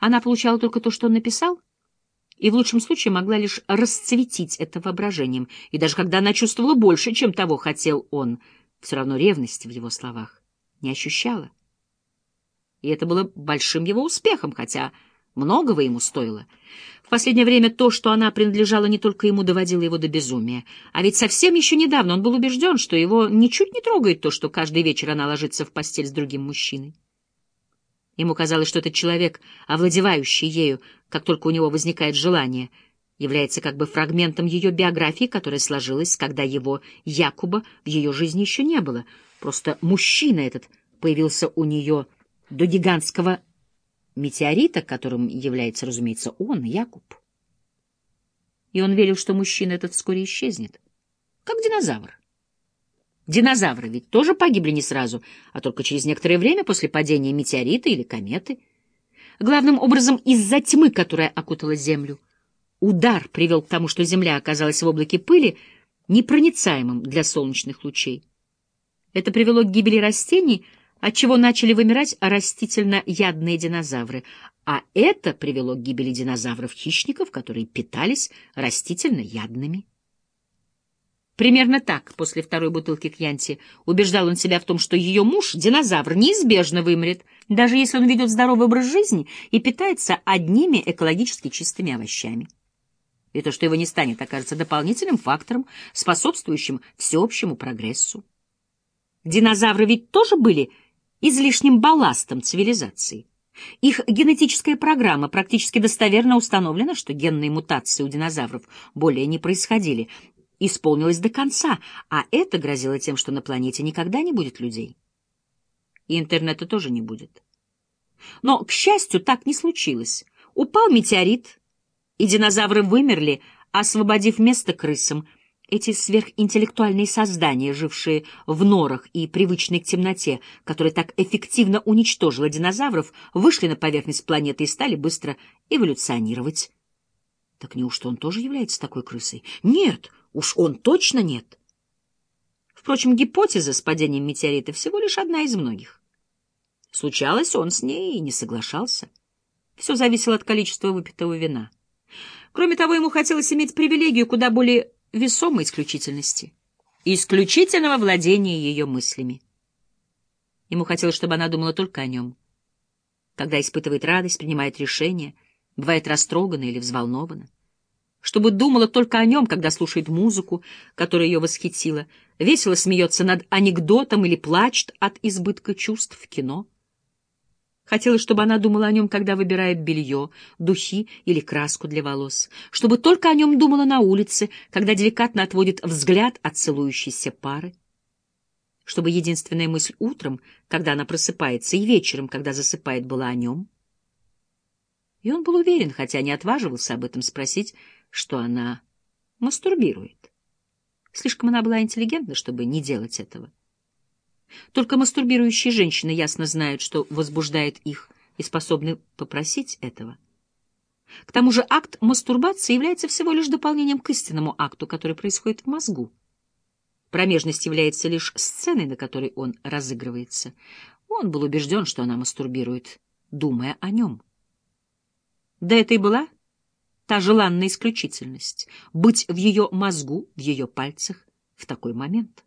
Она получала только то, что он написал, и в лучшем случае могла лишь расцветить это воображением, и даже когда она чувствовала больше, чем того хотел он, все равно ревности в его словах не ощущала. И это было большим его успехом, хотя многого ему стоило. В последнее время то, что она принадлежала не только ему, доводило его до безумия. А ведь совсем еще недавно он был убежден, что его ничуть не трогает то, что каждый вечер она ложится в постель с другим мужчиной. Ему казалось, что этот человек, овладевающий ею, как только у него возникает желание, является как бы фрагментом ее биографии, которая сложилась, когда его, Якуба, в ее жизни еще не было. Просто мужчина этот появился у нее до гигантского метеорита, которым является, разумеется, он, Якуб. И он верил, что мужчина этот вскоре исчезнет, как динозавр. Динозавры ведь тоже погибли не сразу, а только через некоторое время после падения метеорита или кометы. Главным образом из-за тьмы, которая окутала Землю. Удар привел к тому, что Земля оказалась в облаке пыли, непроницаемым для солнечных лучей. Это привело к гибели растений, отчего начали вымирать растительно-ядные динозавры, а это привело к гибели динозавров-хищников, которые питались растительно-ядными. Примерно так, после второй бутылки Кьянти, убеждал он себя в том, что ее муж, динозавр, неизбежно вымрет, даже если он ведет здоровый образ жизни и питается одними экологически чистыми овощами. И то, что его не станет, окажется дополнительным фактором, способствующим всеобщему прогрессу. Динозавры ведь тоже были излишним балластом цивилизации. Их генетическая программа практически достоверно установлена, что генные мутации у динозавров более не происходили, исполнилась до конца, а это грозило тем, что на планете никогда не будет людей. И интернета тоже не будет. Но, к счастью, так не случилось. Упал метеорит, и динозавры вымерли, освободив место крысам. Эти сверхинтеллектуальные создания, жившие в норах и привычные к темноте, которая так эффективно уничтожила динозавров, вышли на поверхность планеты и стали быстро эволюционировать. Так неужто он тоже является такой крысой? Нет, Уж он точно нет. Впрочем, гипотеза с падением метеорита всего лишь одна из многих. Случалось, он с ней и не соглашался. Все зависело от количества выпитого вина. Кроме того, ему хотелось иметь привилегию куда более весомой исключительности. Исключительного владения ее мыслями. Ему хотелось, чтобы она думала только о нем. Когда испытывает радость, принимает решения, бывает растрогана или взволнована чтобы думала только о нем, когда слушает музыку, которая ее восхитила, весело смеется над анекдотом или плачет от избытка чувств в кино. Хотелось, чтобы она думала о нем, когда выбирает белье, духи или краску для волос, чтобы только о нем думала на улице, когда деликатно отводит взгляд от целующейся пары, чтобы единственная мысль утром, когда она просыпается, и вечером, когда засыпает, была о нем. И он был уверен, хотя не отваживался об этом спросить, что она мастурбирует. Слишком она была интеллигентна, чтобы не делать этого. Только мастурбирующие женщины ясно знают, что возбуждает их, и способны попросить этого. К тому же акт мастурбации является всего лишь дополнением к истинному акту, который происходит в мозгу. Промежность является лишь сценой, на которой он разыгрывается. Он был убежден, что она мастурбирует, думая о нем. Да это и была та желанная исключительность, быть в ее мозгу, в ее пальцах в такой момент.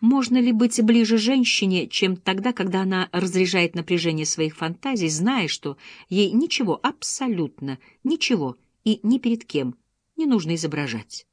Можно ли быть ближе женщине, чем тогда, когда она разряжает напряжение своих фантазий, зная, что ей ничего, абсолютно ничего и ни перед кем не нужно изображать?